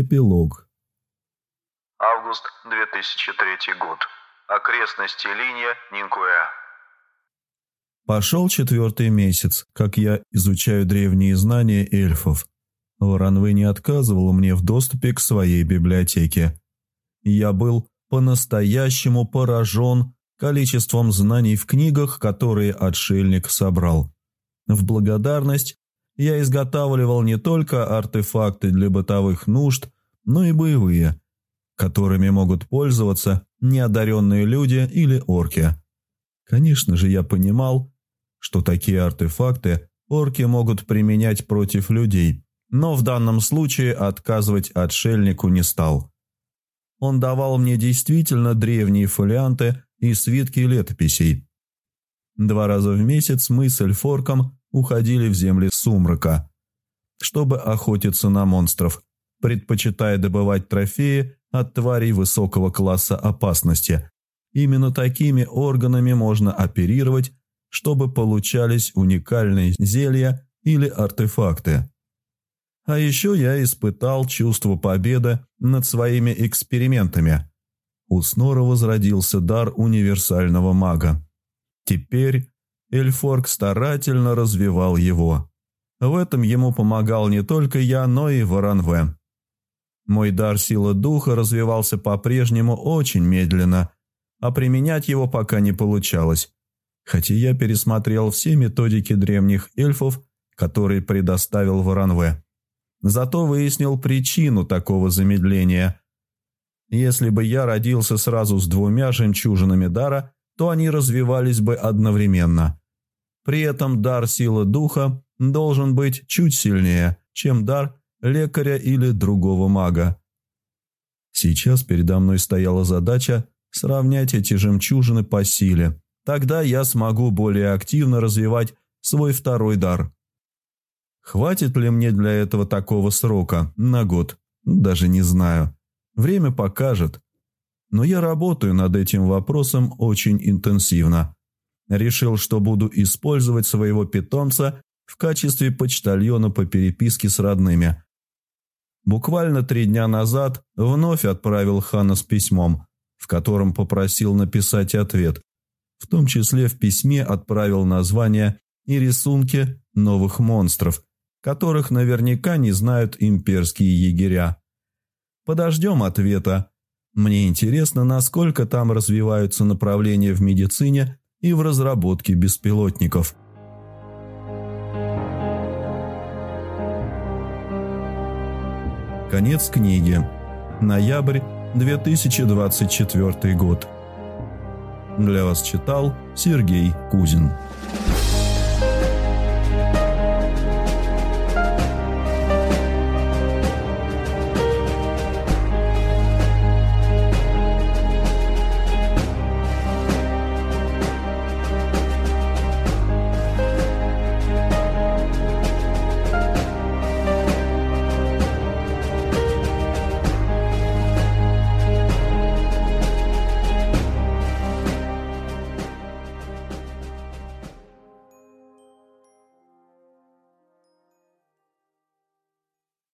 Эпилог. Август 2003 год. Окрестности линия Нинкуэ. Пошел четвертый месяц, как я изучаю древние знания эльфов. Воронвы не отказывал мне в доступе к своей библиотеке. Я был по-настоящему поражен количеством знаний в книгах, которые отшельник собрал. В благодарность я изготавливал не только артефакты для бытовых нужд, но и боевые, которыми могут пользоваться неодаренные люди или орки. Конечно же, я понимал, что такие артефакты орки могут применять против людей, но в данном случае отказывать отшельнику не стал. Он давал мне действительно древние фолианты и свитки летописей. Два раза в месяц мы с Эльфорком уходили в земли сумрака, чтобы охотиться на монстров, предпочитая добывать трофеи от тварей высокого класса опасности. Именно такими органами можно оперировать, чтобы получались уникальные зелья или артефакты. А еще я испытал чувство победы над своими экспериментами. У Снора возродился дар универсального мага. Теперь Эльфорг старательно развивал его. В этом ему помогал не только я, но и Варанве. Мой дар силы духа развивался по-прежнему очень медленно, а применять его пока не получалось. Хотя я пересмотрел все методики древних эльфов, которые предоставил Варанве. Зато выяснил причину такого замедления. Если бы я родился сразу с двумя жемчужинами дара, то они развивались бы одновременно. При этом дар силы духа должен быть чуть сильнее, чем дар лекаря или другого мага. Сейчас передо мной стояла задача сравнять эти жемчужины по силе. Тогда я смогу более активно развивать свой второй дар. Хватит ли мне для этого такого срока? На год? Даже не знаю. Время покажет. Но я работаю над этим вопросом очень интенсивно. Решил, что буду использовать своего питомца в качестве почтальона по переписке с родными. Буквально три дня назад вновь отправил Хана с письмом, в котором попросил написать ответ. В том числе в письме отправил названия и рисунки новых монстров, которых наверняка не знают имперские егеря. Подождем ответа. Мне интересно, насколько там развиваются направления в медицине и в разработке беспилотников. Конец книги. Ноябрь 2024 год. Для вас читал Сергей Кузин.